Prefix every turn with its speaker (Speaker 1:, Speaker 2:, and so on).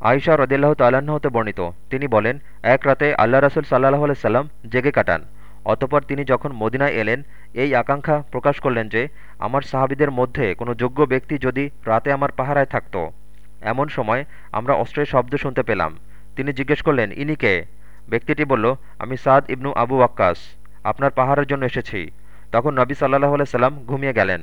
Speaker 1: আয়সা রদিল্লাহ তাল্লাহ্ন হতে বর্ণিত। তিনি বলেন, এক রাতে আল্লাহ রাসুল সাল্লাহ সাল্লাম জেগে কাটান। অতপর তিনি যখন মদিনায় এলেন, এই আকাঙ্ক্ষা প্রকাশ করলেন যে, আমার সাহাবিদের মধ্যে কোনো যোগ্য ব্যক্তি যদি রাতে আমার পাহারায় থাকত। এমন সময় আমরা অস্ত্রের শব্দ শুনতে পেলাম। তিনি জিজ্ঞেস করলেন, ইনি কে? ব্যক্তিটি বলল, আমি সাদ ইবনু আবু আক্কাস আপনার পাহাড়ের জন্য এসেছি। তখন নবী সাল্লাহ সাল্লাম ঘুমিয়ে গেলেন।